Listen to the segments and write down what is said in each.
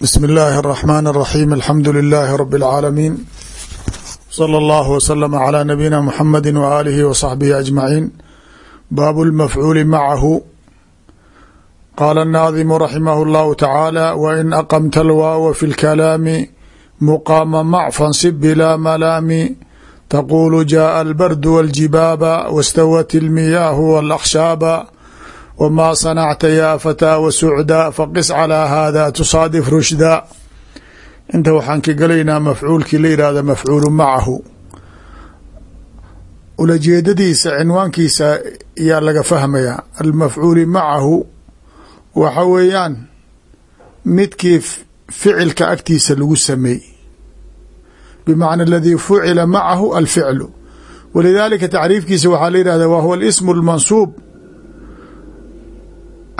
bsm اllahi الرحmn الرaxيm alxamdu لilaahi rb العaalamiin slى اllah wslm عlى nabiyina mxamadi waalihi wصaxbihi aجmaciin bab اlmafcuuli macahu qaala الnaadimu raximah اllahu tacaala wain aqamta alwaawa fi اlkalaami muqaama mac fansib bila malaami taqulu jaءa albardu wاljibaaba wاstawat اlmiyaahu wاlakhshaaba wmaa sanacta yaa fataa wasucdaa faqis calaa haadaa tusaadif rushdaa inta waxaan ka gelaynaa mafcuulkii la yihahda mafcuulu macahu ulajeedadiisa cinwaankiisa yaa laga fahmayaa almafcuuli macahu waxa weeyaan midkii ficilka agtiisa lagu sameey bimacna aladii fucila macahu alficlu walidaalika tacriifkiisa waxaa la yihahda wa huwa alsmu almansuub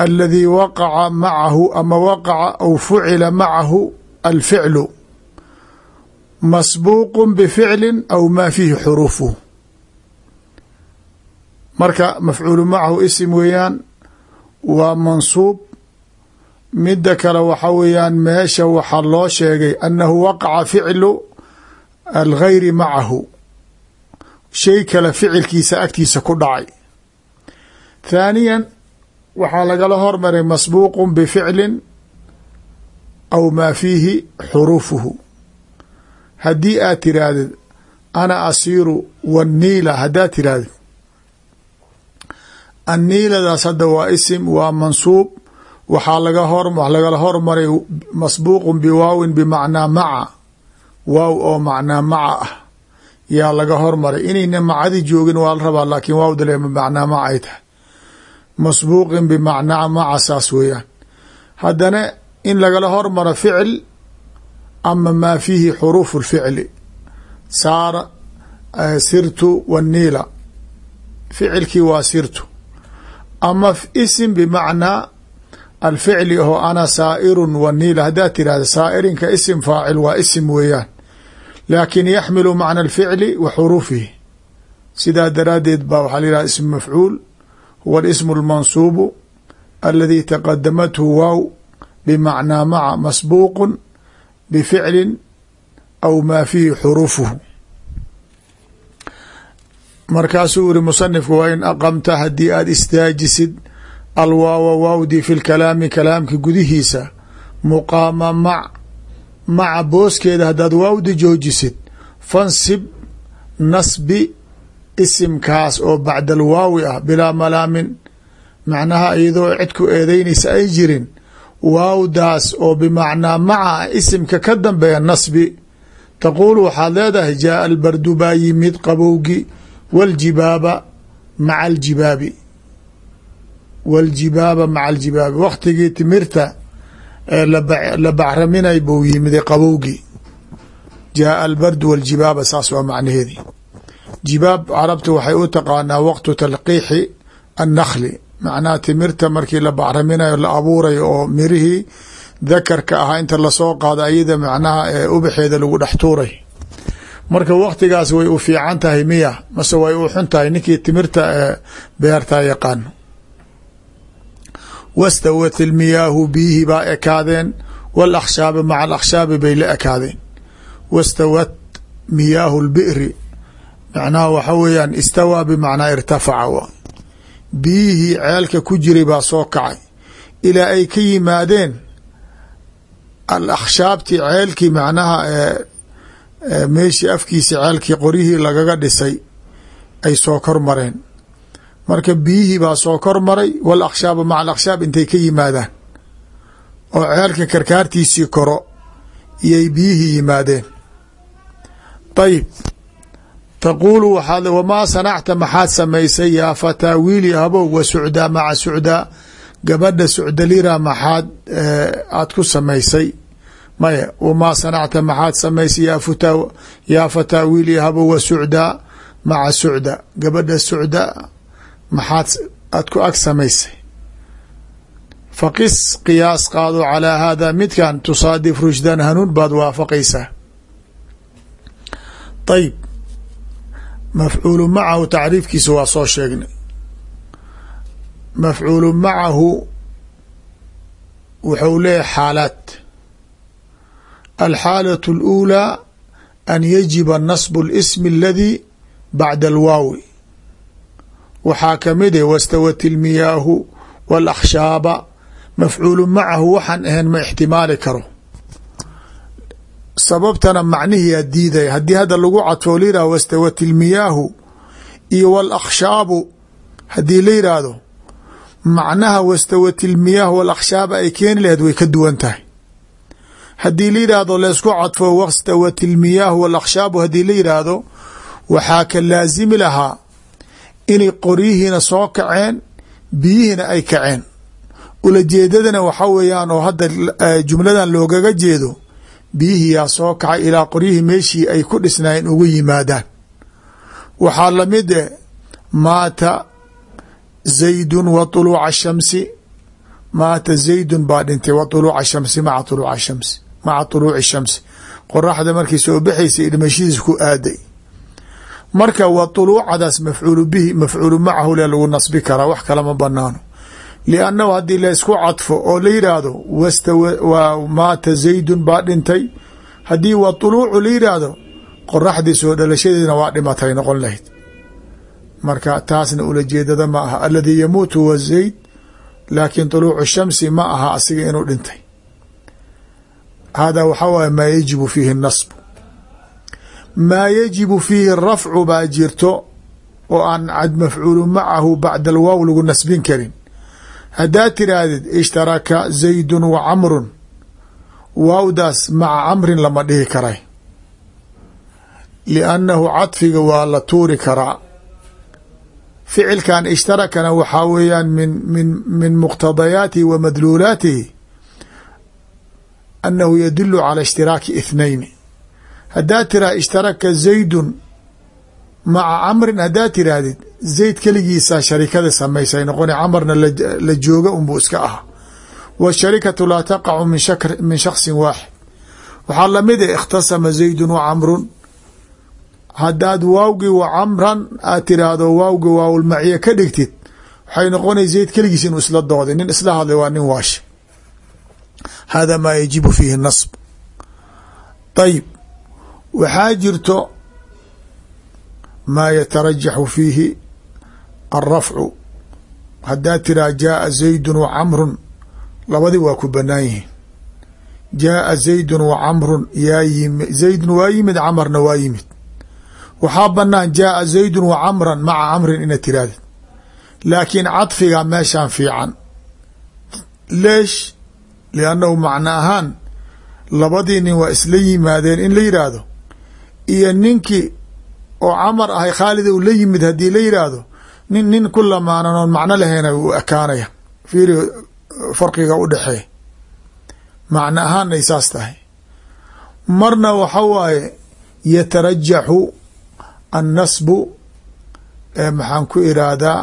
aladii waqaca macahu ama waqaca aw fucila macahu alficlu masbuuq bficli aw maa fiihi xuruufuh marka mafcuulu macahu isim weeyaan waa mansuub mida kale waxa weeyaan meesha waxaa loo sheegay annahu waqaca ficlu algayri macahu shay kale ficilkiisa agtiisa ku dhacay thaaniya waxaa lagala hormaray masbuuq bficli aw maa fiihi xuruufuhu haddii aad tirahdid ana asiiru waniila haddaad tirahdid anniiladaas hadda waa isim waa mansuub waxaa laga lagala hormaray masbuuq biwaawin bimacnaa maca waaw oo macnaa maca ah yaa laga hormaray. Inayna macadi joogin waa la rabaa laakiin waawda le macnaa maca ay tahay masbuuqin bimacnaa maca saas weeyaan. Haddana in lagala hormaro ficil ama maa fiihi xuruufu lficli saara sirtu waniila ficilkii waa sirtu. Ama isim bimacnaa alficli aho ana saa'irun waniila haddaad tirahda saa'irinka isim faacil waa isim weeyaan. Laakin yaxmilu macna alficli wa xuruufihi. Sidaa daraaddeed baa waxaa la yihahda ism mafcuul huwa اsm اlmansuub aladi taqadamathu waaw bmacnaa maca masbuuq bficli aw maa fiihi xuruufuhu markaasuu yiri musanifku waa in aqamta haddii aad istaajisid alwaawa waawdi fi lkalaami kalaamka gudihiisa muqaama mac maca booskeeda haddaad waawdi joojisid fansib nasbi isimkaas oo bacda alwaawi ah bilaa malaamin macnaha iyadoo cid ku eedeynaysa ay jirin waawdaas oo bimacnaa maca isimka ka dambeeya nasbi taquulu waxaad leedahay jaaa albardu baa yimid qabowgi waljibaaba maca aljibaabi waljibaaba maca aljibaabi waktigii timirta la bacraminay buu yimid qabowgi. Jaaa albardu waljibaaba saas waa macnaheedi jibaab carabtu waxay u taqaanaa waqtu talqiixi annakli macnaha timirta markii la bacraminayo la abuurayo oo mirihii dakarka ahaa inta la soo qaado ayada macnaha ee ubaxeeda lagu dhex tuuray. Marka waktigaas way u fiican tahay miya mase way u xun tahay. Ninkii timirta ee beertaa yaqaano wastawat ilmiyaahu biyihii baa ekaadeen. Walakhshaabi maca alakhshaabi bay la ekaadeen. Wastawat miyaahu lbi'ri macnaha waxa weeyaan istawaa bimacnaa irtafaca biyihii ceelka ku jiray baa soo kacay. Ilaa ay ka yimaadeen alakhshaabtii ceelkii macnaha meeshii afkiisa ceelkii qoryihii lagaga dhisay ay soo kor mareen. Marka biyihii baa soo kor maray wal akhshaaba maca alakhshaab intay ka yimaadaan. Oo ceelka karkaartiisii koro iyay biyihii yimaadeen. Ayib taquulu waxaad wamaa sanacta maxaad samaysay yaa fataa wiili abow wa sucdaa maca sucdaa gabadha sucdalira maxaad aad ku samaysay maya wamaa sanacta maxaad samaysay yaa fataa wiili abow wa sucdaa maca sucda gabadha sucda maxaad aad ku ag samaysay faqis qiyaas qaado calaa haada midkan tusaadif rushdan hanuun baad waafaqaysaa ayib mafcuulu macahu tacriifkiisa waa soo sheegnay mafcuulu macahu wuxuu leeyahy xaalaad alxaalaة اlأulىa an yajiba nasb اlsm اladi bacda alwaawi waxaa kamid eh wastawat ilmiyaahu wاlakhshaaba mafcuulu macahu waxaan ahayn ma ixtimaali karo sababtana macnihiyaa diidaya haddii hadda lagu cadfo la yihahdo wastawat ilmiyaahu iyo wاlakhshaabu haddii la yidhaahdo macnaha wastawat ilmiyaahu walakhshaaba ay keeni laheed way ka duwan tahay. Haddii la yidhaahdo laysku cadfo wastawat ilmiyaahu walakhshaabu haddii la yidhaahdo waxaa ka laasimi lahaa inay qoryihiina soo kaceen biyihiina ay kaceen. Ulajeedadana waxa weeyaan oo hadda jumladan loogaga jeedo biyihii yaa soo kacay ilaa qoryihii meeshii ay ku dhisnaayeen ugu yimaadaan. Waxaa la mid e eh, maata zaydun wa tuluuca shamsi. Maata zaydun baa dhintay wa tuluuca shamsi maa tuluuca shamsi maca tuluuci shamsi. Qoraxda markii soo baxaysay dhimashadiis ku aaday. Marka wa tuluucadaas mafcuulu bihi mafcuulu macahu le lagu nasbi karaa wax kalama banaano liannahu haddii laysku cadfo oo la yidhaahdo wastawa maata zaydun baa dhintay haddii wa طuluucu la yidhaahdo qoraxdii soo dhalashadeedna waa dhimatay noqon lahayd marka taasna ulajeedada ma aha aladii yamuut huwa zayd laakin طuluucu shamsi ma aha asiga inuu dhintay hada waxaa waay maa yajibu fiihi nasb maa yajibu fiihi rafcu baa jirto oo aan cad mafcuulu macahu bacda alwaaw lagu nasbin karin haddaad tiraahdid ishtaraka zaydun wa camrun waawdaas maca camrin lama dhihi karay. Liannahu cadfiga waa la tuuri karaa. Ficilkan ishtarakana waxaa weeyaan min min min muqtadayaatihi wa madluulaatihi annahu yadilu cala ishtiraaki ithnayni haddaad tiraha ishtaraka zaydun maca camrin haddaad tiraahdid zayd keligiisaa sharikada samaysay noqona camarna la jooga unbuu iska ahaa washarikatu laa taqacu min shaksin waaxid. Waxaa la mid a ikhtasama zaydun wa camrun. Haddaad waawgii wa camran aad tiraahdo waawgi waawlmaciya ka dhigtid waxay noqonay zayd keligiis inuu isla dooday. Nin isla hadlay waa nin waashe hada maa yajibu fiihi nasb. Ayib waxaa jirto maa yatarajaxu fiihi alrafcu. Haddaad tiraa jaaa zaydun wa camrun labadii waa ku banaan yihiin. Jaaa zaydun wa camrun yaa yimi zaydun waa yimid camarna waa yimid. Waxaa banaan jaaa zaydun wa camran maca camrin inaad tirahdid laakiin cadfiga meeshaan fiican. Leesh liannahu macno ahaan labadii nin waa isla yimaadeen in la yidhaahdo iyo ninkii oo camar ahay khaalid uu la yimid haddii la yidhaahdo nin nin ku lamaanan oon macno lahayna uu ekaanaya fiiri farqiga u dhexeeya macno ahaanay saas tahay. Marna waxa waaye yatarajaxu annasbu maxaan ku iraahdaa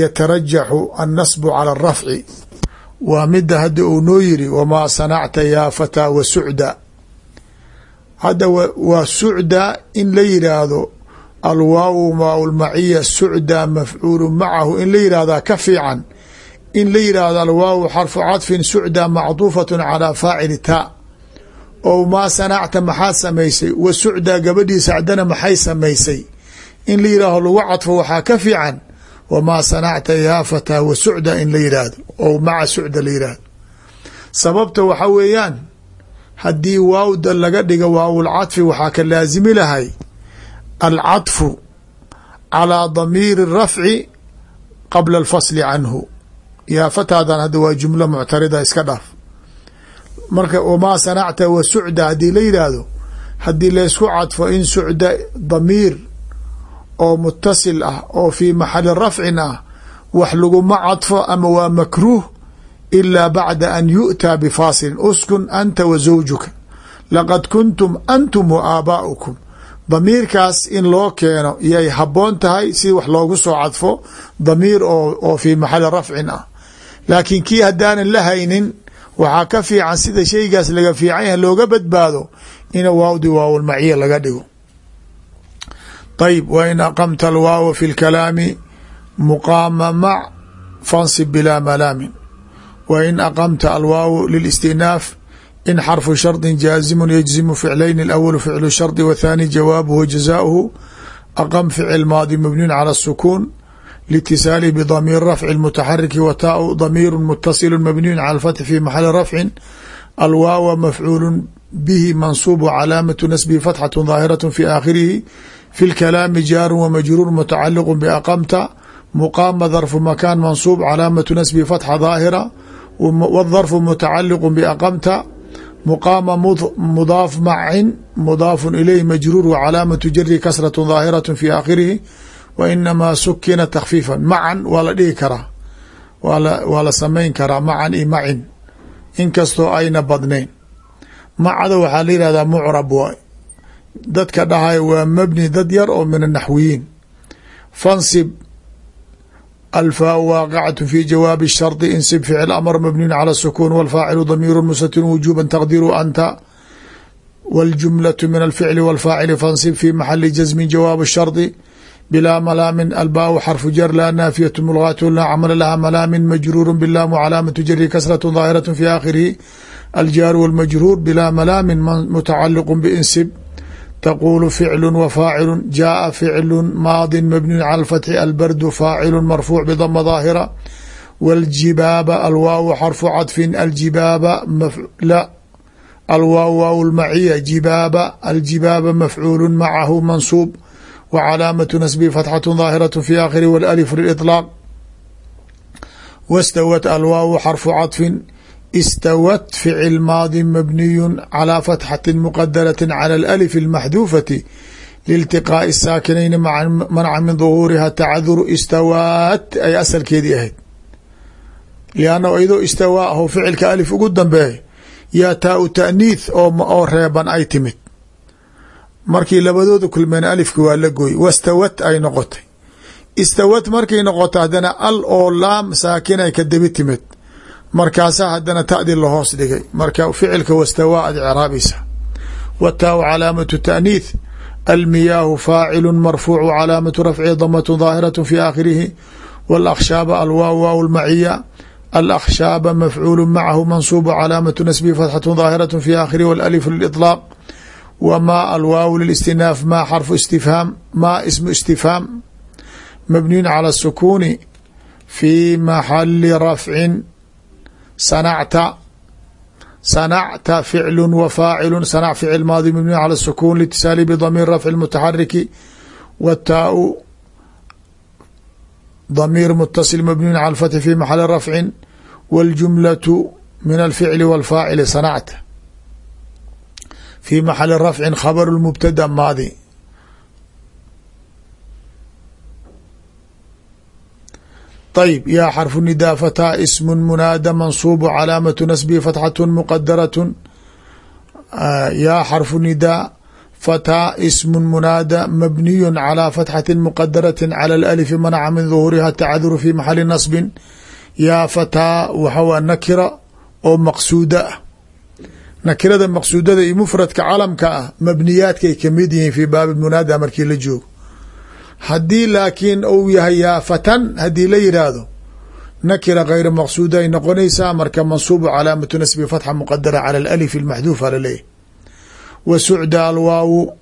yatarajaxu annasbu cala arafci waa midda hadda uu noo yiri wamaa sanacta yaa fataa wa sucda hadda waa sucda in la yidhaahdo alwaawu maaulmaciya sucda mafcuulu macahu in la yidhahdaa ka fiican in la yidhaahdo alwaawu xarfu cadfin sucda macduufatun calaa faacili taa oo maa sanacta maxaa samaysay wa sucda gabadhii sacdana maxay samaysay in la yidhaahdo lagu cadfo waxaa ka fiican wamaa sanacta yaa fataa wa sucda in la yidhaahdo oo maca sucda la yidhaahdo sababta waxa weeyaan haddii waawda laga dhigo waawulcadfi waxaa ka laasimi lahay alcadfu calaa damiiri rafci qabla alfasli canhu. Yaa fataadan hadda waa jumlo muctarida iska dhaaf marka wamaa sanacta wa sucda haddii la yidhaahdo haddii laysku cadfo in sucda damiir oo mutasil ah oo fii maxali rafcin ah wax laguma cadfo ama waa makruuh ilaa bacda an yu'taa bifaasilin uskun anta wa zawjuka laqad kuntum antum wa damiirkaas in loo keeno yay habboon tahay si wax loogu soo cadfo damiir oo fii maxali rafcin ah laakiin kii haddaanan la haynin waxaa ka fiican sida shaygaas laga fiican yahay looga badbaado ina waawdi waawlmaciya laga dhigo ayb wa in aqamta alwaawa fi lkalaami muqaama mac fansib bilaa malaamin wain aqamta alwaaw lilistinaaf in xarfu shardi jaazimu yajzimu ficlayn alawalu ficlu shardi wathani jawaabuhu jazaauhu aqam ficil maadi mabniyun cala asukuun liitisaalihi bidamiir rafci mutaxariki wa taau damiiru mutasilu mabniyun cala alfatxi fi maxali rafcin alwaawa mafcuulu bihi mansuub calaamatu nasbihi fatxatu daahiratu fi aakhirihi fi lkalaami jaaru wamajruur mutacaliqu biaqamta muqaama darfu makaan mansuub calaamatu nasbihi fatxa daahira wالdarfu mutacaliq baqamta muqaama mudaaf macin mudaafu ilayh majruur wcalaamatu jari kasraة ظaahiraة fi aakhirihi wa inamaa sukina takfiifa macan waa la dhihi karaa waa la samayn karaa macan i macin inkastoo ayna badnayn macda waxaa la yihahdaa mucrab waay dadka dhahay waa mabni dad yar oo min anaxwiyiin fansib alfaau waaqicatu fi jawaabi shardi insib ficil amr mabniyin cala sukuun walfaacilu damiiru musatin wujuuban taqdiru anta waljumlatu min alficli walfaacili fansib fi maxali jasmin jawaabu shardi bilaa malaamin albaau xarfu jar laa naafiyatu mulgaatu laa camala laha malaamin majruuru bilaamu calaamatu jari kasratu daahiratu fi aakhirihi aljaaru walmajruur bilaa malaamin mutacaliqu biinsib tquل فعل وفاaciل jاءa فعل maad مبني على الفتح الbrd فاaciل مرفوع بضم ظاaهرة والجiباaب الwاaw xرف cطف الجiباaب الwاaw waaw المعية جiباaب الجiباaب مفعuل معه منصوب وعلاaمة نسبه فتحة ظاaهرة في آkhر والألف للإطلاق واstwت الwاaw xرف cطف istawat ficil maadi mabniyu calaa fatxati muqadarati cala alif almaxduufati liiltiqaai saakinayni manca min duhuuriha tacaduru istawaat ay asalkeedii ahayd lianna iyadoo istawaa aho ficilka alif ugu dambeeyo yaa taa u taaniith oo reeban ay timid markii labadooda kulmeen alifki waa la gooye wastawat ay noqotay istawat markay noqoto haddana al oo laam saakinay ka debi timid markaasaa haddana tadi lahoos dhigay marka ficilka wastawaa ad craabaysa wataau calaamatu taأniith almiyaahu faacilu marfuucu calaamatu rafci damat ظaahiraة fi aakhirihi wاlakhshaaba alwaaw waaw lmaciya alakhshaaba mafcuulu macahu mansuubu calaamatu nasbihi fatxaة ظaahiraة fi aakhirihi wاlalif liطlaaq wma alwaaw listinaaf ma xarfu istifhaam ma ismu istifhaam mabniyun calى الsukuuni fi maxali rafcin sanacta sanacta ficlu wa faacilu sanac ficil maadi mabni cala sukuun litisaali bidamiir rafci mutaxariki wtaa-u damiir mutasil mabniyu cala lfathi fi maxali rafcin waاljumlatu min alficli wاlfaacili sanacta. Fi maxali rafcin khabaru mubtada maadi. ayb yaa xarfu nidaa fataa ismu munaada mansuubu calaamatu nasbihi fatxatu muqadaratun yaa xarfu nidaa fataa ismu munaada mabniyu calaa fatxati muqadarati cala alalifi manaca min duhuuriha tacaduru fi maxali nasbin yaa fataa waxawa nakira oo maqsuuda ah nakirada maqsuudada iyo mufradka calamka ah mabniyaadkay ka mid yihiin fii baabi munaada markii la joogo haddii laakiin uu yahay yaa fatan haddii la yidhaahdo nakira kayra maqsuuda ay noqonaysaa marka mansuubu calaamatu nasbi fatxa muqadara cala alif almaxduufa laleeyahy wa sucda alwaawu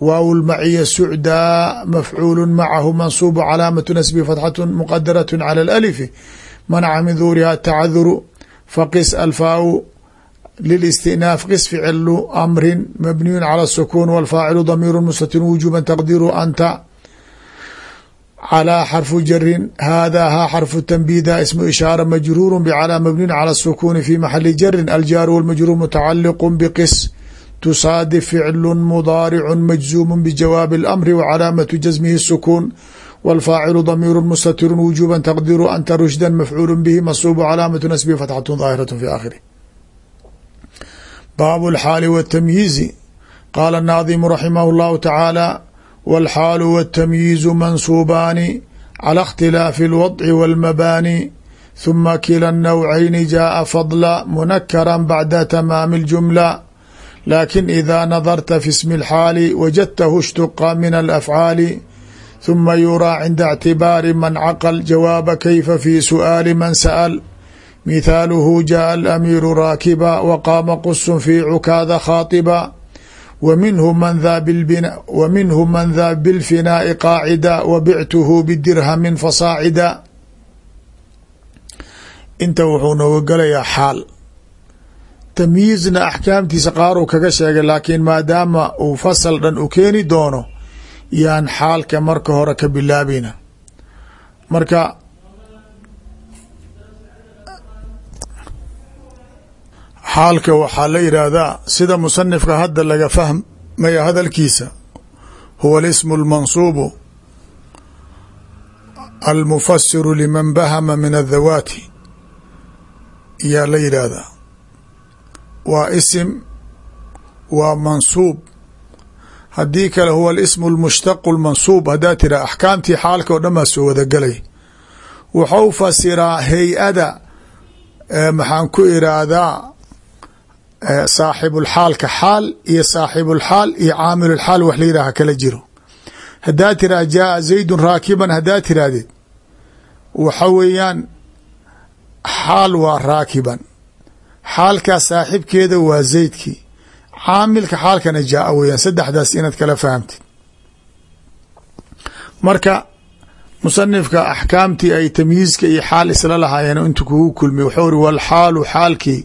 waaw lmaciya sucdaa mafcuulu macahu mansuubu calaamatu nasbi fatxatu muqadaratu cala alalifi manaca min duhuriha tacaduru faqis alfaawu lilistinaaf qis ficlu amrin mabniyun cala sukuun walfaacilu damiiru mustatir wujuuban taqdiru anta clى xرف jri hada ha xرف تنbida isم ishاarة majruur bclى mبniin calى الsukuni fi maxali jri aljaaru wاlmajruur mتacaliq bqis tusaadif ficlu mdaaric majzuum bjawaabi الأmri wcalaamaةu jasmihi الsukuun wاlfaacilu damiir mstatiru wujuba tqdiru anta rushda mafcuul bhi masuub calaamaةu nasbi fatxaة ظaahiraة fi akhirih baab اlxaali wالtamyiizi qaala الnaadimu raximah الlahu tacaalى والxاal والتmyiiز maنsuubaani calى اkhtilaafi الوضع والmabaani ثuma kila النوعayni jaءa fضلا munakara bacda tamaami الجumلة lakin إida nadarta fi اسmi الxaali wajadtahu اshtuqa min الأfعاali ثuma yuraa cinda اctibaari man caqل jawaaba kayfa fi su'aali man sأل mithaaluhu jaءa alamiiru raakiba wa qaama qusun fii cukaada khaatiba wa minhu man daa bilfinaa'i qaacida wa bictuhu bidirhamin fasaacida inta wuxuu nooga galayaa xaal tamyiizna axkaamtiisa qaaruu kaga sheegay laakiin maadaama uu fasal dhan u keeni doono yaan xaalka marka hore ka bilaabina marka xaalka waxaa la yidhaahdaa sida musanifka hadda laga fahmaya hadalkiisa. Huwa alismu almansuubu almufasiru liman bahama min adhawaati yaa la yidhaahdaa. Waa isim waa mansuub. Haddii kale huwa alismu almushtaqu lmansuub haddaa tira axkaamtii xaalka oo dhan baa soo wadagelay wuxuu fasiraa hay'ada maxaan ku iraahdaa saaxibulxaalka xaal iyo saaxibulxaal iyo caamilulxaal wax la yidhaha kala jiro. Haddaa tiraa jaaa zaydun raakiban haddaa tirahdid waxa weeyaan xaal waa raakiban. Xaalkaas saaxibkeeda waa zaydkii caamilka xaalkana jaaa weeyaan. Saddexdaas inaad kala fahamtid. Marka musanifka axkaamtii ay tamyiizka iyo xaal isla lahaayeen intu kugu kulmi wuxuu ri walxaalu xaalkii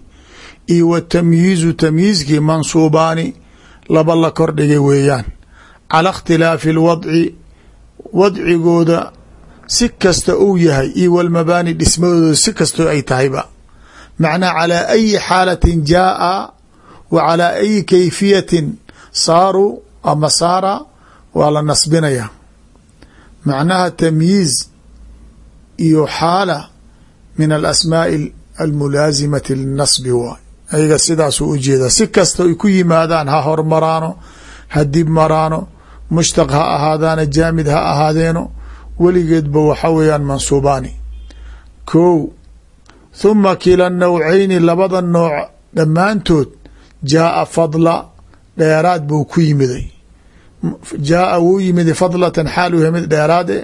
iyo watamyiizu tamyiizkii mansuubaani laba la kordhigay weeyaan. Cala ikhtilaafi alwadci wadcigooda si kasta uu yahay iyo walmabaani dhismadooda si kastoo ay tahayba. Macnaa calaa ayi xaalatin jaaa wa calaa ayi kayfiyatin saaruu ama saara waa la nasbinaya. Macnaha tamyiiz iyo xaala min alasmaa'i almulaasimati linasbi waay ayaga sidaasuu u jeedaa si kasta ay ku yimaadaan ha hormaraano ha dib maraano mushtaq ha ahaadaana jaamid ha ahaadeeno weligeedba waxa weeyaan mansuubaani. Kow thuma kila nawcayni labada nooc dhammaantood jaaa fadla dheeraad buu ku yimiday. Jaaa wuu yimid fadlatan xaal u mid dheeraad e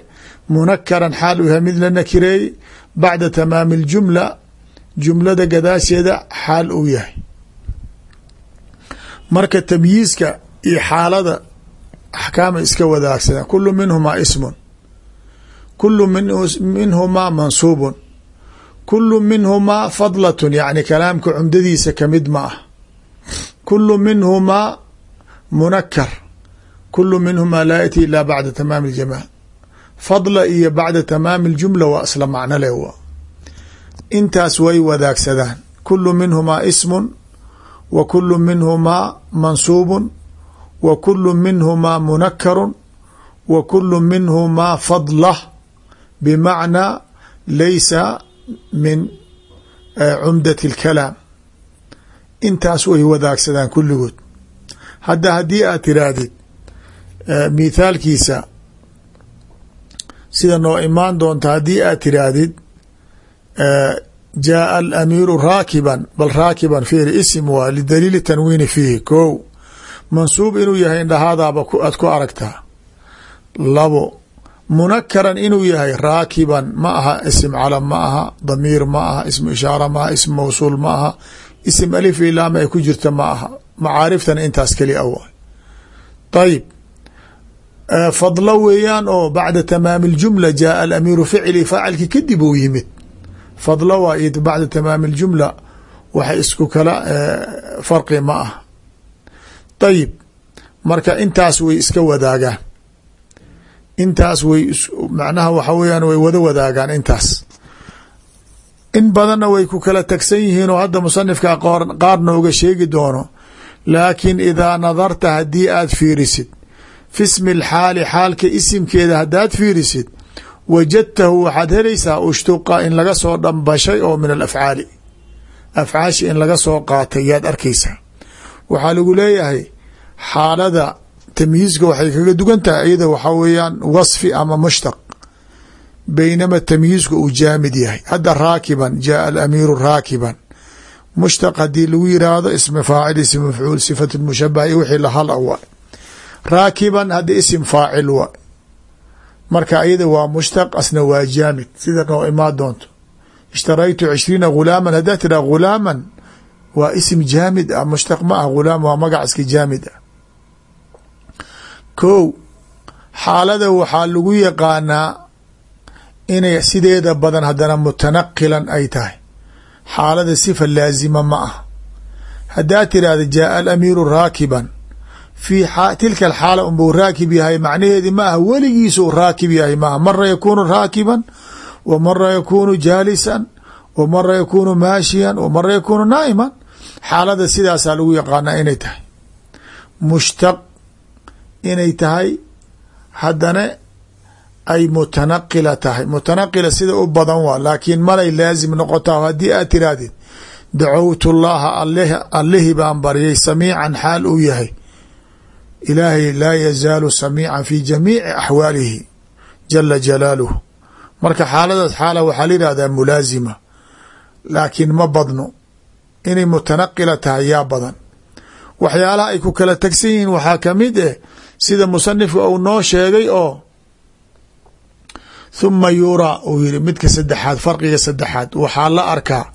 munakaran xaal u yahay mid la nakireeyey bacda tamaami اljumla jumlada gadaasheeda xaal uu yahay. Marka tamyiizka iyo xaalada axkaama iska wadaagsadaan kulu minhumaa ismun kulu minhumaa mansuubun kulu minhumaa fadlatun yacni kalaamka cumdadiisa ka mid ma ah. Kulu minhumaa munakar kulu minhumaa laa yati ilaa bacda tamaami اljamac fadla iyo bacda tamaami اljumla waa isla macno leh intaas way wadaagsadaan. Kulu minhumaa ismun wa kulu minhumaa mansuubun wa kulu minhumaa munakarun wa kulu minhumaa fadlah. Bimacnaa laysa min cumdati اlkalaam intaas way wadaagsadaan kulligood. Hadda haddii aad tiraahdid mithaalkiisa sida noo imaan doonta haddii aad tiraahdid jaaa alamiiru raakiban bal raakiban fiiri isim waa lidaliili tanwiini fiihi ko mansuub inuu yahay indhahaadaaba aad ku aragtaa labo munakaran inuu yahay raakiban ma aha isim calam ma aha damiir ma aha ismu ishaara ma aha ism mawsuul ma aha isim alif ilaama ay ku jirta ma aha macaariftana intaas keli a waay ayib fadlo weeyaan oo bacda tamaami اljumla jaaa alamiiru ficli faacilki kadib uu yimid fadlo waa iyo bacda tamaami اljumla waxa isku kala farqi ma ah. Ayib marka intaas way iska wadaagaan intaas way macnaha waxa weeyaan way wada wadaagaan intaas. In badanna way ku kala tagsan yihiin oo hadda musanifka qaar nooga sheegi doono. Laakiin idaa nadarta haddii aad fiirisid fi smi lxaali xaalka isimkeeda haddaad fiirisid wajadtahu waxaad helaysaa ushtuqa in laga soo dhambashay oo min alafcaali. Afcaashi in laga soo qaatay yaad arkaysaa. Waxaa lagu leeyahay xaalada tamyiizka waxay kaga dugan tahay iyada waxaa weeyaan wasfi ama mushtaq baynama tamyiizku uu jaamid yahay. Hadda raakiban jaaa alamiiru raakiban. Mushtaq haddii lagu yiraahdo ismi faacil ism mafcuul sifat mushabaha iyo wixii lahal a raakiban hadda isim faacil waay marka iyada waa mushtaq asna waa jaamid. Sida noo imaa doonto. Ishtaraytu cishriina ghulaaman. Haddaa tiraa ghulaaman waa isim jaamid ah. Mushtaq ma ah ghulaam waa magac iska jaamid ah. Kow xaalada waxaa lagu yaqaanaa inay sideeda badan haddana mutanaqilan ay tahay. Xaalada sifa laazima ma ah. Haddaa tirahda jaaa alamiiru raakiban fii tilka alxaala unbuu raakib yahay. Macnaheedi ma ah weligiisuu raakib yahay. Maaha mara yakuunu raakiban wa mara yakuunu jaalisan wa mara yakuunu maashiyan wa mara yakuunu naa'iman. Xaalada sidaasaa lagu yaqaanaa inay tahay. Mushtaq inay tahay haddana ay mutanaqila tahay. Mutanaqila sida u badan waa laakiin malay laazim noqotaa haddii aad tirahdid dacowtu llaha allihi baan baryay samiican xaal uu yahay ilaahay laa yazaalu samiican fi jamiici axwaalihi jala jalaaluhu marka xaaladaas xaala waxaa la yihahdaa mulaazima laakiin ma badno inay mutanaqila tahay yaa badan waxyaalaha ay ku kala tegsan yihiin waxaa ka mid eh sida musanifka uu noo sheegay oo thuma yuraa uu yihi midka saddexaad farqiga saddexaad waxaa la arkaa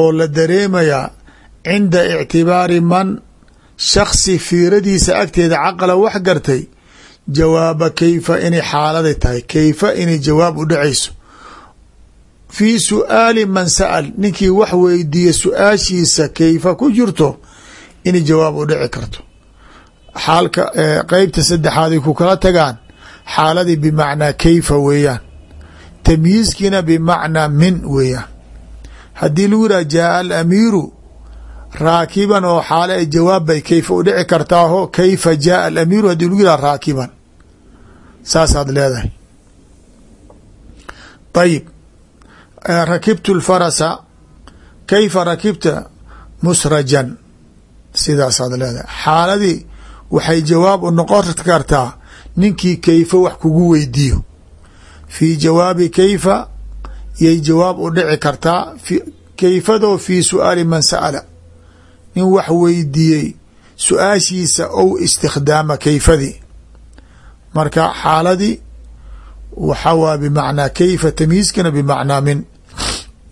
oo la dareemayaa cinda ictibaari man shaksi fiiradiisa agteeda caqala wax gartay jawaaba kayfa inay xaaladay tahay kayfa inay jawaab u dhacayso? Fii su'aali man sa'al ninkii wax weydiiya su'aashiisa kayfa ku jirto inay jawaab u dhici karto. Xaalka qeybta saddexaad ay ku kala tagaan xaaladii bimacnaa kayfa weeyaan. Tamyiiskiina bimacnaa min weeyaan. Haddii lagu yidhah jaaa alamiiru raakiban oo xaale ay jawaab bay kayfa u dhici kartaaho kayfa jaaa alamiiru haddii lagu yidhah raakiban? Saasaad leedahay. Ayib rakibtu lfarasa kayfa rakibta musrajan? Sidaasaad leedahay. Xaaladii waxay jawaab u noqon kartaa ninkii kayfa wax kugu weydiiyo. Fii jawaabi kayfa yay jawaab u dhici kartaa kayfadoo fii su'aali man sa'ala nin wax weydiiyey su'aashiisa ou istikhdaama kayfadii. Marka xaaladii waxa waa bimacnaa kayfa tamyiiskana bimacnaa min.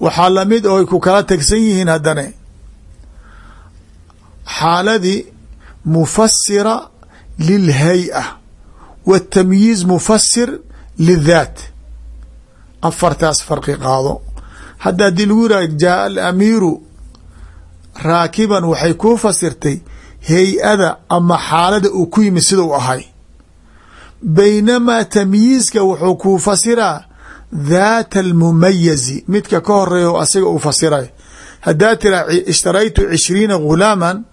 Waxaa la mid oo ay ku kala tegsan yihiin haddana xaaladii mufasira lilhay-a watamyiiz mufasir lidaat afartaas farqi qaado. Hadda haddii lagu yihah jaaa alamiiru raakiban waxay kuu fasirtay hay'ada ama xaalada uu ku yimid sidau ahay. Baynamaa tamyiizka wuxuu kuu fasiraa daata almumayazi midka ka horreeya o asiga uu fasiray. Haddaa tira ishtaraytu cishriina ghulaaman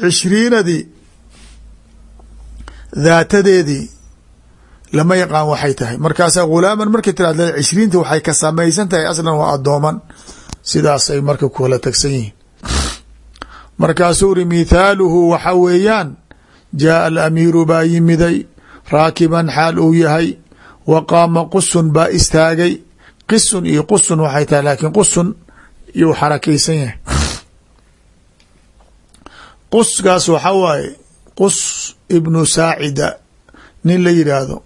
cishriinadii daatadeedii lama yaqaan waxay tahay. Markaasaa ghulaaman markay tiraad cishriinta waxay ka samaysan tahay aslan waa addooman sidaasay marka kula tagsan yihiin markaasuu uri mithaaluhu waxa weeyaan jaaa alamiiru baa yimiday raakiban xaal uu yahay wa qaama qusun baa istaagay qisun iyo qusun waxay tahay laakiin qusun iyuu xarakaysan yahay quskaas waxa waaye qus ibnu saacida nin la yidhaahdo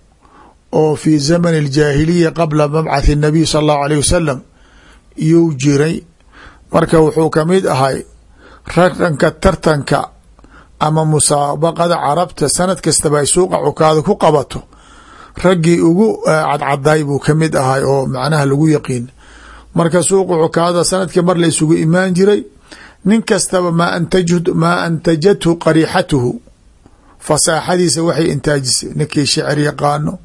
oo fi zamani aljaahiliya qabla mabcathi الnabiy sal allahu alيh wasalam iyuu jiray. Marka wuxuu ka mid ahay raranka tartanka ama musaabaqada carabta sanad kastaba ay suuqa cukaada ku qabato. Raggii ugu cadcaday buu ka mid ahay oo macnaha lagu yaqiin marka suuqa cukaadada sannadkii mar la isugu imaan jiray nin kastaba maa antajathu qariixatuhu. Fasaaxadiisa waxay intaajisay ninkii shicir yaqaano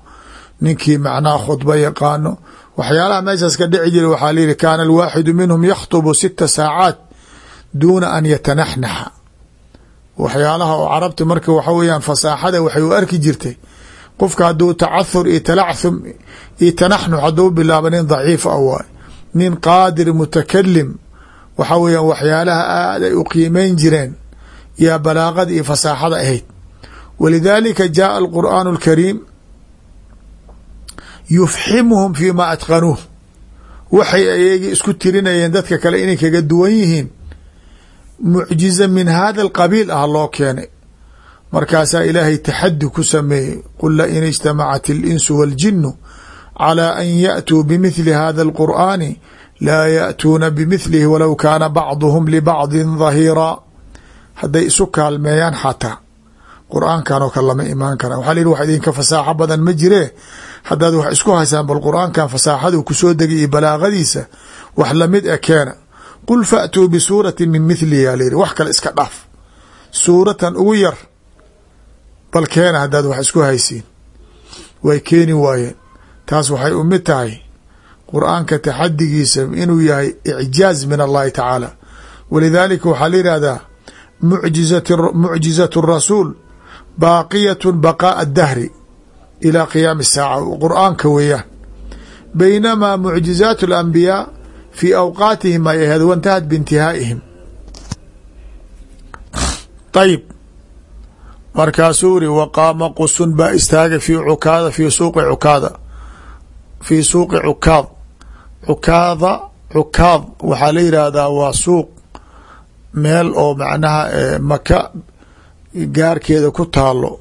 ninkii macnaha khudba yaqaano waxyaalaha meeshaas ka dhici jira waxaa layihi kaana alwaaxidu minhum yakhtubu sita saacaat duuna an yatanaxnaxa. Waxyaalaha oo carabta marka waxa weeyaan fasaaxada waxay u arki jirtay qofka hadduu tacahur iyo talachum iyo tanaxnux hadduu bilaaba nin daciif a waay. Nin qaadir mutakalim waxa weeyaan waxyaalaha aad ay u qiimeyn jireen yaa balaaqada iyo fasaaxada ahayd. Walidaalika jaaa alqur'aanu alkariim yufximuhum fima atqanuuh. Waxay iyagii isku tirinayeen dadka kale inay kaga duwan yihiin. Mucjiza min hada alqabiil ah loo keenay. Markaasaa ilaahay taxadi ku sameeyey. Qul lain ijtamacat alinsu waaljinu calaa an yaatuu bimithli hada alqur'aani laa yaatuuna bimithlihi walow kaana bacduhum libacdin dahiiraa hadday isu kaalmeeyaan xataa qur'aankan oo kale lama imaan karaan. Waxaa la yihi wax idinka fasaaxo badan ma jiree haddaad wax isku haysaan bal qur'aankan fasaaxadu ku soo degay iyo balaaqadiisa wax la mid e keena. Qul faatuu bisuurati min mithlihi yaa layihi wax kale iska dhaaf suuratan ugu yar bal keena haddaad wax isku haysiin. Way keeni waayeen. Taas waxay u mid tahay qur'aanka taxadigiisa inuu yahay icjaaz min allahi tacaala. Walidaalika waxaa la yihahdaa mucjizat rasuul baaqiyat baqaaءa dahri ilى qiyaami الsaaca qur-aanka weeyaan baynamaa mucjizaat اlanbiyaa fii awqaatihim ay aheed wantahat biintihaaihim ayb markaasuu iri waqaama qusun baa istaagay fi cukaada fi suuqi cukaada fii suuqi cukaad cukaada cukaad waxaa la yidhaahdaa waa suuq meel oo macnaha maka gaarkeeda ku taalo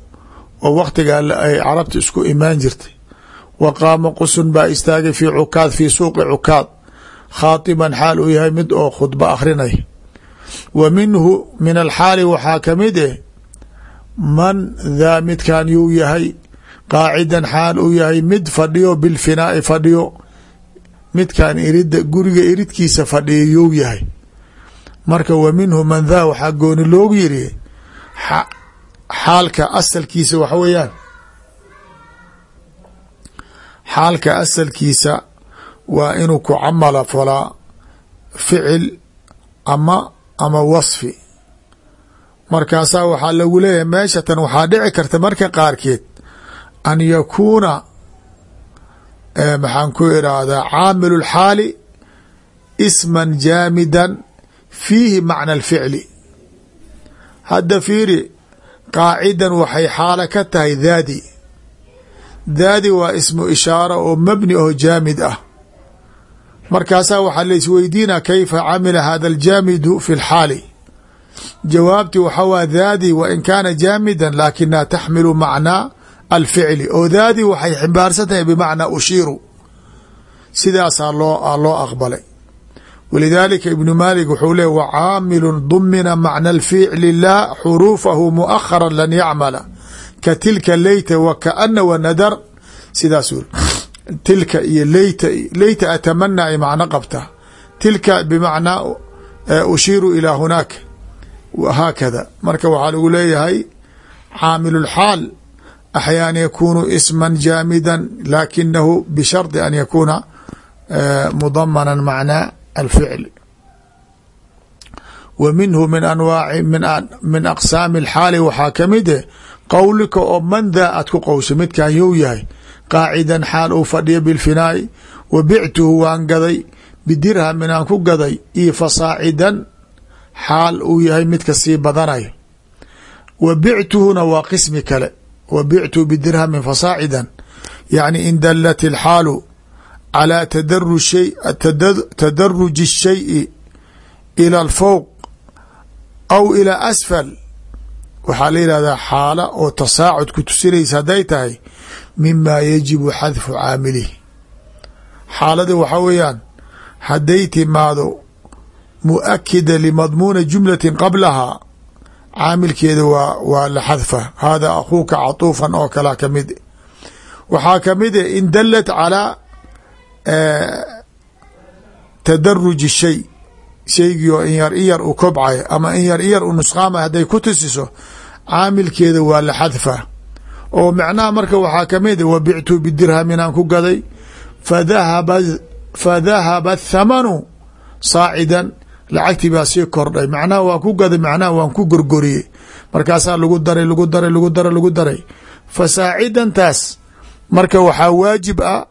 oo wakhtigaa ay carabta isku imaan jirtay. Wa qaama qusun baa istaagay fii cukaad fii suuqi cukaad khaatiban xaal uu yahay mid oo khudba akhrinay. Wa minhu min alxaali waxaa ka mid eh man daa midkan yuu yahay qaacidan xaal uu yahay mid fadhiyo bilfinaa'i fadhiyo midkan irida guriga iridkiisa fadhiyo yuu yahay. Marka wa minhu man daa waxaa gooni loogu yiri xaalka asalkiisa waxa weeyaan. Xaalka asalkiisa waa inuu ku camala falaa ficil ama ama wasfi. Markaasaa waxaa lagu leeyahay meeshatan waxaa dhici karta marka qaarkeed an yakuuna maxaan ku iraahdaa caamilu lxaali isman jaamidan fiihi macna alficli hadda fiiri qaacidan waxay xaalo ka tahay daadi. Daadi waa ismu ishaara oo mabni oo jaamid ah. Markaasaa waxaa laisweydiina kayfa camila hada aljaamidu fi lxaali jawaabti waxa waa daadi wa in kaana jaamidan laakinaha taxmilu macnaa alficli. Oo daadi waxay ximbaarsan tahay bimacnaa ushiiru. Sidaasaa loo loo aqbalay walidaalika ibnu maalik wuxuu leey wacaamilu dumina macna alficli la xuruufahu muakhara lan yacmala ka tilka leyta wa kaana wa nadar sidaas tilka iyo leyta leyta atamana ay macno qabtaa tilka bimacnaa ushiiru ilaa hunaaka haakada marka waxaa lagu leeyahay caamilu lxaal axyaana yakunu isma jaamida lakinahu bishardi an yakuuna mudamana macnaa alficl wa minhu min anwaaci min aqsaami alxaali waxaa ka mid eh qowlika oo man daa aad ku qowsha midkan you yahay qaacidan xaal uu fadhiya bilfinaa'i wa bictuhu waan gaday bidirhamin aan ku gaday iyo fasaacidan xaal uu yahay midka sii badanayo wa bictuhuna waa qismi kale wa bictuhu bidirhamin fasaacidan yacni in dalat ilxaalu calى tadaruji الshayءi ilى اlfowq aw ilى asfal waxaa la yihahdaa xaala oo tasaacud ku tusinaysa hadday tahay mima yajibu xadfu caamilihi xaalada waxaa weeyaan hadday timaado muakida limadmuuna jumlati qablahaa caamilkeeda waa waa la xadfa hada akhuuka caطuufan oo kalaa kamid waxaa kamid e in dalat calىa tadaruji shay shaygii oo in yar in yar u kobcay ama in yar in yar u nusqaama hadday ku tusiso caamilkeeda waa la xadfa oo macnaha marka waxaa ka mid wa bictu bidirhamin aan ku gaday fadahaba fadahaba athamanu saacidan lacagtii baa sii kordhay macnaha waan ku gaday macnaha waan ku gorgoriyey markaasaa lagu daray lagu daray lagu daray lagu daray fasaacidantaas marka waxaa waajib ah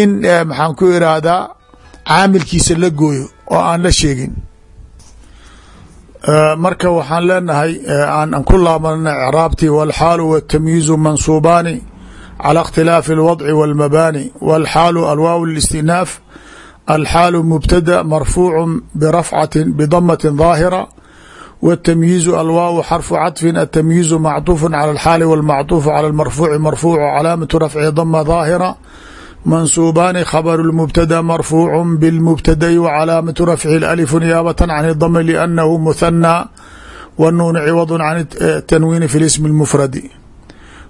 in maxaan ku iraahdaa caamilkiisa la gooyo oo aan la sheegin marka waxaan leenahay aan ku laabana icraabtii walxaalu watamyiizu mansuubaani calى اkhtilaafi اlwadci wاlmabaani wاlxaalu alwaaw اlاstinaaf alxaalu mubtada marfuucu birafcati bidamati ظaahira wالtamyiizu alwaaw xarfu caطfi atamyiizu macطuufu calى اlxaali wاlmacطuufu calى اlmarfuuci marfuucu calaamatu rafci dama ظaahira mansuubaani khabr اmubtada marfuucu bاlmubtada'i wcalaamatu rafci alifu niyaabata can اdm lأnnahu muhanى wnuun ciwad can tanwiini fi اsmi اlmufradi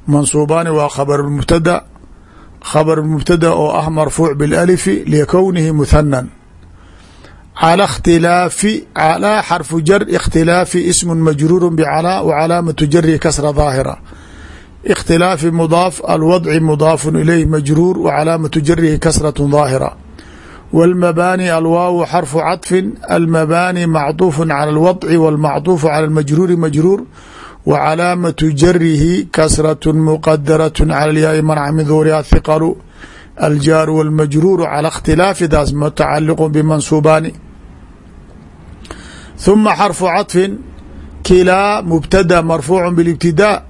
mansuubaani waa khabr mubtada khabr mubtada oo ah marfuuc biاlalifi likownihi muhanan calى اkhtilaafi calىa xarfu jar اkhtilaafi ismu majruur bcalىa wcalaamatu jarihi kasra daahira اkhtilaafi mudaaf alwadci mudaafu ilayh majruur wcalaamatu jarihi kasraة daahira wاlmabaani alwaawu xarfu caطfi almabaani macطuuf calى اlwadci wاlmacطuuf calى اlmajruuri majruur wcalaamatu jarihi kasraة muqadaraة calى lyaai manca min duuriha hiqalu aljaaru wاlmajruuru calى اkhtilaafidaas mutacaliq bimansuubaani ثuma xarfu caطfi kilaa mubtada marfuuc bاlاbtidaa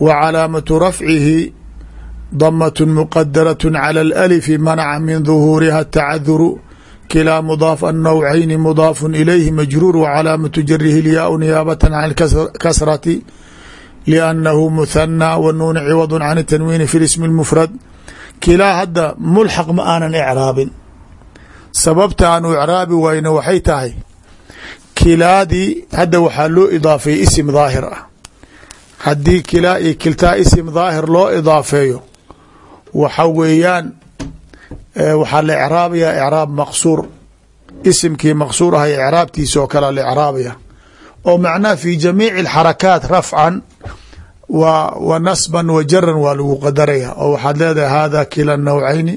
wcalaamatu rafcihi damaة muqadaraة calى اlأlifi manca min duhuuriha الtacaduru kilaa mudaaf annowcayni mudaafu ilayhi majruur wcalaamatu jarihi lyaau niyaabata can kasrati liannahu muhanى wanuuni ciwad can tanwiini fi ismi اlmufrad kilaa hadda mulxaq ma aanan icraabin sababta aanu icraabi wayno waxay tahay kilaadii hadda waxaa loo idaafeeyey isim daahir ah haddii kilaa iyo kiltaa isim daahir loo idaafeeyo waxa weeyaan waxaa la icraabaya icraab maqsuur. Isimkii maqsuur ahay icraabtiisa oo kale la icraabaya oo macnaha fi jamiici اxarakaat rafcan wa wa nasban wa jaran waa lagu qadaraya oo waxaad leedahay hada kila nawcayni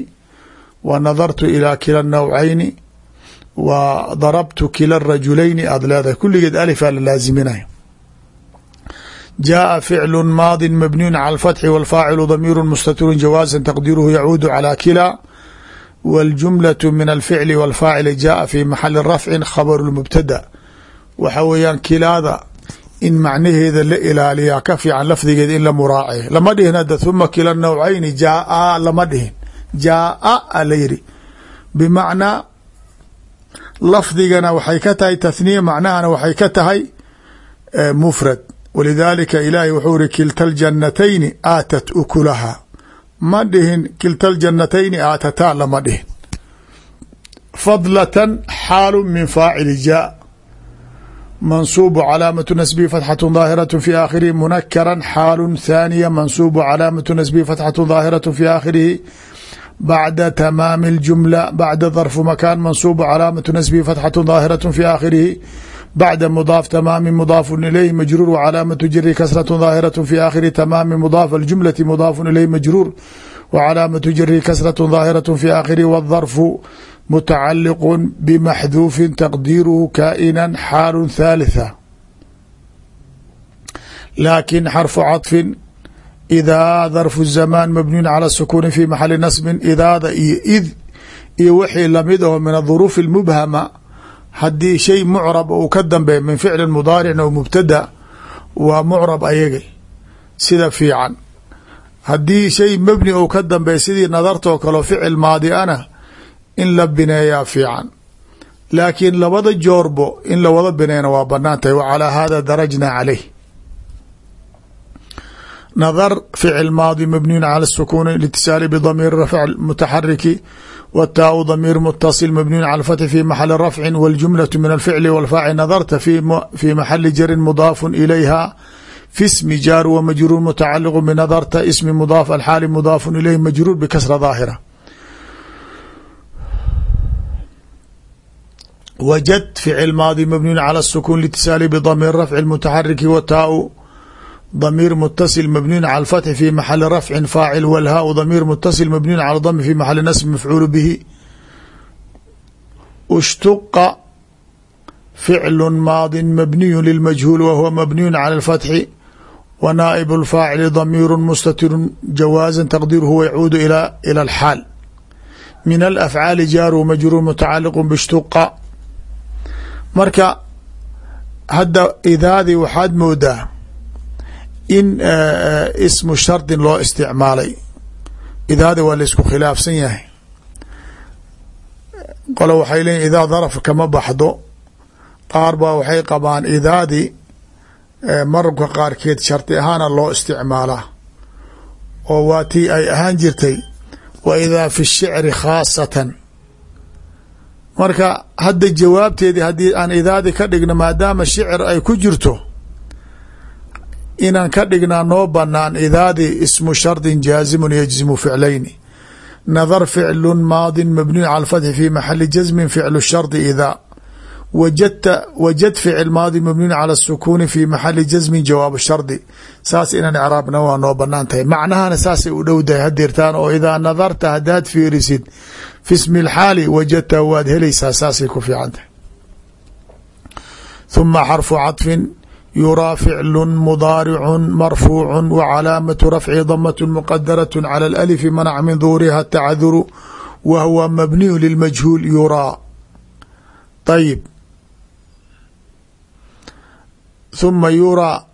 wa nadartu ilaa kila nawcayni wa darabtu kila rajulayni aad leedahay. Kulligeed alifaa la laaziminaya jaaءa ficlu maadi mabniyu calى اfatxi wاlfaacilu damiiru mustatiru jawaaza taqdiiruhu yacuudu calى kilaa wاljumlaة min alficli wاlfaacili jaءa fi maxali rafci khabru اlmubtada waxa weeyaan kilaada in macnaheeda la ilaaliyaa ka fiican lafdigeeda in la muraace lama dhihin hadda huma kila nawcayni jaaa lama dhihin jaaa a la yidhi bimacnaa lafdigana waxay ka tahay tathniya macnahana waxay ka tahay mufrad walidaalika ilaahay wuxuu ihi kilta aljannatayni aatat ukulahaa. Ma dhihin kilta aljannatayni aatataa lama dhihin. Fadlatan xaalu min faacili jaa. Mansuubu calaamatu nasbihi fatxatu daahiratu fi aakhirihi munakaran xaalu thaaniya mansuubu calaamatu nasbihi fatxatu daahiratu fi aakhirihi. Bacda tamaami اljumla bacda darfu makan mansuubu calaamatu nasbihi fatxatu daahiratu fi aakhirihi bacda mudaaf tamaami mudaafu ilayhi majruur wcalaamatu jiri kasraة daahiraة fi aakhiri tamaami mudaaf aljumlati mudaafu ilayhi majruur wcalaamatu jiri kasraة daahiraة fi aakhirihi wاdarfu mutacaliq bmaxduufi taqdiiruhu kaa'ina xaalu thaalitثa laakin xarfu caطfi idaa darfu zamaan mabniyun calى sukuuni fi maxali nasbin idaada iyo id iyo wixii lamid aho min aduruuf اlmubhama haddii shay mucrab uu ka dambeeya min ficli mudaaricin ou mubtada waa mucrab ayaga sida fiican. Haddii shay mebni ou ka dambeeya sidii nadartoo kaleo ficil maadi ana in la bineeyaa fiican. Laakiin labada joorbo in la wada bineeyna waa bannaan tahay wa calaa hada darajna caleyh nadar ficil maadi mabniyun cala الsukuuni litisaali bdamiir rafc mutaxariki wtaau damiir mutaصil mabniyun cala اfatxi fi maxali rafci wاljumlaة min alficli wاlfaaci nadarta fi maxali jarin mudaafu ilayha fi smi jaar wa majruur mutacaliq bnadarta ismi mudaaf alxaali mudaafu ilayh majruur bkasra daahira wjad ficil maadi mabniyu calى الsukuun litisaali bdamiir rafci mutaxariki wtaau damiir mutasil mabniyun calى اfatxi fi maxali rafci faacil wlhaau damiir mutasil mabniyun calى dami fi maxali nasb mafcuul bihi shtuqa ficlu maadi mabniyu lilmajhuul wahuwa mabniyun calى اlfatxi wa naa'ib اlfaacili damiiru mustatiru jawaaza taqdiir huwa yacuudu ilى اlxaal min alafcaali jaaru majruur mutacaliq bshtuqa marka hadda idaadii waxaad moodaa in ismu shardin loo isticmaalay. Idaada waa la isku khilaafsan yahay. Qolo waxay leeyiin idaa daraf kama baxdo. Qaar baa waxay qabaan idaadii marabka qaarkeed shardi ahaana loo isticmaalaa. Oo waa tii ay ahaan jirtay wa idaa fi shicri khaasatan. Marka hadda jawaabteedii haddii aan idaadi ka dhigno maadaama shicir ay ku jirto inaan ka dhignaa noo banaan idaadii ismu shardin jaazimun yajzimu ficlayni. Nadar ficlu maadin mabniyu cala alfatxi fi maxali jasmin ficlu shardi idaa wajadta wajad ficil maadi mabniun cala asukuuni fi maxali jasmin jawaabu shardi. Saas inaan icraabna waa noo bannaan tahay. Macnahana saasay u dhow tahay hadeertaan oo idaa nadarta haddaad fiirisid fi smi lxaali wajadta waad helaysaa saasay ku fiican tahay. Huma xarfu caطfin yuraa ficlu mudaaricu marfuucu wa calaamatu rafci damat muqadaraة cala alalifi manac min duhuriha tacduru wa huwa mabniyu lilmajhuul yuraa ayib huma yuraa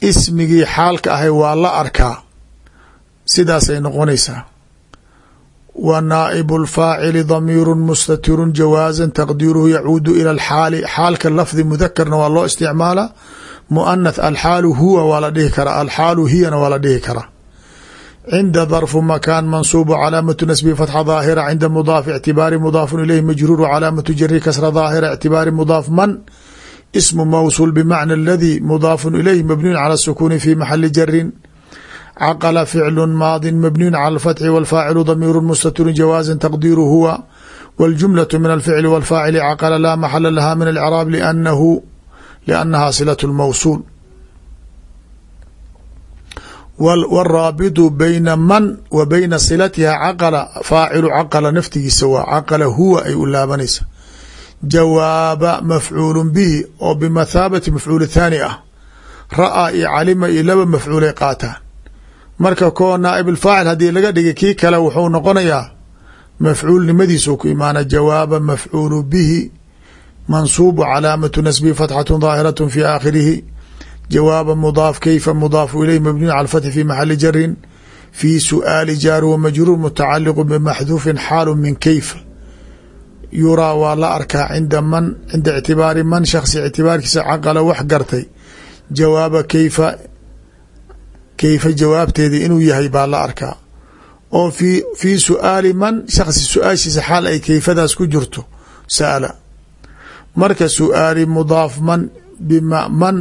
ismigii xaalka ahay waa la arkaa sidaasay noqonaysaa wa naa'ibu lfaacili damiiru mustatiru jawaaza taqdiiruhu yacuudu ila alxaali xaalka lafdi mudakarna waa loo isticmaala muanath alxaalu huwa waa la dhihi karaa alxaalu hiyana waa la dhihi karaa. Cinda darfu makaan mansuubu calaamatu nasbi fatxa daahira cinda mudaaf ictibaari mudaafun ilayhi majruuru calaamatu jari kasra daahira ictibaari mudaaf man ismu mawsuul bmacna aladii mudaafun ilayh mabniyun cala sukuuni fi maxali jarin caqla ficlu maadi mabniyun cala alfatxi walfaacilu damiiru mustatiru jawaaza taqdiiru huwa waljumlaة min alficli walfaacili caqla laa maxala laha min alcraab lanahu liannaha silaة lmawsuul wاraabitu bayna man wa bayna silatiha caqla faacilu caqla naftigiisa waa caqla huwa ay u laabanaysa jawaaba mafcuulu bihi oo bimathaabati mafcuul thaani ah ra-a iyo calima iyo laba mafcuulay qaataan marka koo naaib alfaacil haddii laga dhigay kii kale wuxuu noqonayaa mafcuulnimadiisu ku imaana jawaaba mafcuulu bihi mansuubu calaamatu nasbi fatxatu daahiraة fi aakhirihi jawaaba mudaaf keyfa mudaafu ilayh mabniyu cala fatxi fi maxali jarin fi su'aali jaari wa majruur mutacaliqu bimaxduufin xaalu min keyfa yuraa waa la arkaa cinda man cinda ictibaari man shaksi ictibaarkiisa caqala wax gartay jawaaba keyfa keyfa jawaabteedii inuu yahay baa la arkaa. oo fi fii su'aali man shaksi su'aashiisa xaal ay keyfadaas ku jirto sa'ala. Marka su'aali mudaaf man bima man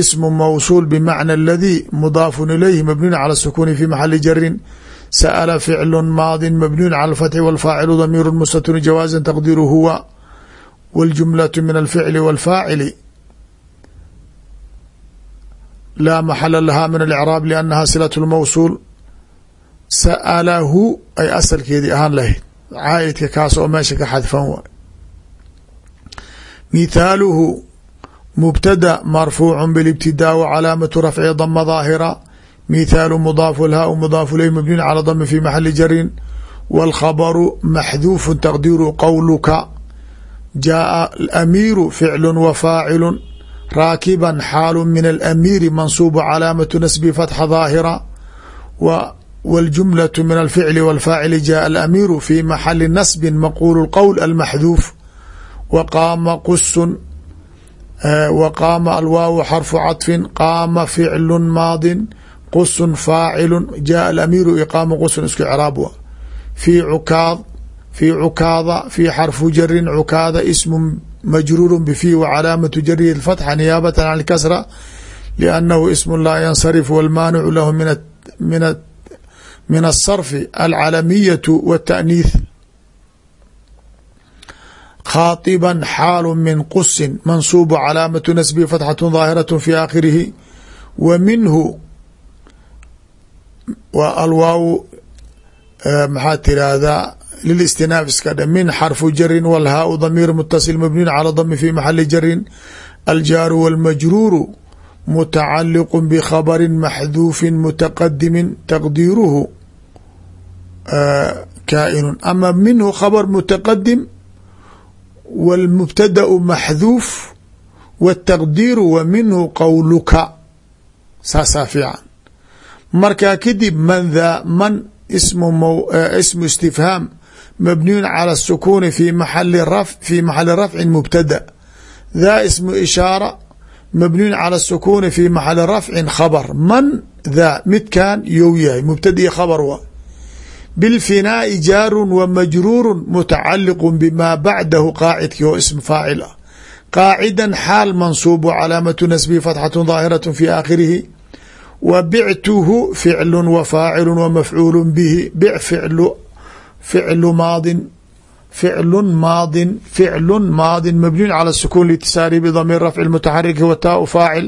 ismu mawsuul bimacna aladii mudaafun ilayhi mabniyun cala sukuuni fi maxali jarin sa'ala ficlu maadin mabniyun cala alfatxi walfaacilu damiiru mustatun jawaasan taqdiiru huwa waljumlatu min alficli walfaacili laa maxala laha min alcraab liannaha silat lmawsuul sa'alahu ay asalkeedii ahaan lahayd caaidka kaas oo meesha ka xadfan waay mithaaluhu mubtada marfuucu bilibtidaa wa calaamatu rafci dama daahira mithaalu mudaafu lhaa mudaafu ley mabniin calaa dami fi maxali jarin wاlkhabaru maxduufu taqdiiru qowluka jaaa amiiru ficlu wa faacilu راaكبا xاaل من الأمير منصوب علامة نسب فتح ظاaهرة والجملة من الفعل والفاعل جاء الأمير في محل نصب مقول القول المحذوف وقام قس وقام الواaو xرف cطف قاma فعل ماaض qs faacilu jaءa الأmiiru iqaamu qsun isku craab wa fii cukaad fii cukaada fii xarfu jarin cukaada ismu majruuru bfii wcalaamatu jarihi الfatxa niyaabata can اlkasra لأnnahu ism laa yansarif wاlmaanicu lahu min الصarfi alcalamiyaة wالتأniith khaaطiba xaalu min qusin mansuubu calaamatu nasbi fatxaة ظaahiraة fi aakhirihi wa minhu waa alwaaw maxaa tiraahdaa lilistinaaf iska dhe min xarfu jarin wlhaau damiir mutasil mabniun cala dami fi maxali jarin aljaaru wاlmajruuru mutacaliq bkhabari maxduufin mutaqadimi taqdiiruhu kaa'inu ama minhu khabr mutaqadim wاlmubtadau maxduuf wاtaqdiiru wa minhu qowluka saasaa fiican markaa kadib man daa man ismu istifhaam mabniyun cala الsukuuni fi maxali fi maxali rafcin mubtada daa ismu ishaara mabniyun cala الsukuuni fi maxali rafcin khabr man daa midkan you yahay mubtada iyo khabr waa bilfinaa'i jaarun wa majruurun mutacaliqu bima bacdahu qaacidkii oo ism faacil ah qaacidan xaal mansuubu calaamatu nasbihi fatxatu daahiraة fi aakhirihi wa bictuhu ficlu wa faacilu wa mafcuulu bihi bic ficlu ficlu maadin ficlu maadin ficlu maadin mabniyun cala sukuun litisaari bdamiir rafci mutaxariki wa taau faacil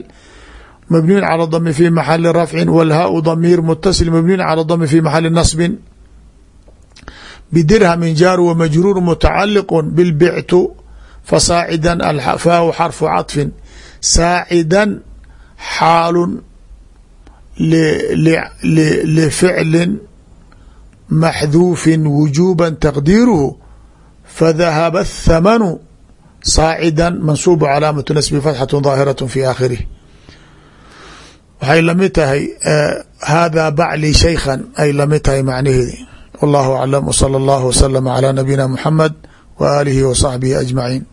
mabniyun cala dami fi maxali rafcin walhaau damiir mutasil mabniyun cala dami fi maxali nasbin bdirhmin jaar w majruur mutacaliq bilbictu fasaacidan faahu xarfu caطfin saacidan xaalu lficli maxduufin wujuuba taqdiiruhu fadahaba athamanu saacida mansuubu calaamatu nasbi fatxatu daahiratu fi aakhirih waxay la mid tahay hada bacli shaykhan ay la mid tahay macnaheedi wallahu aclam wsala allahu waslama calaa nabiyina muxamed wa aalihi wa saxbihi ajmaciin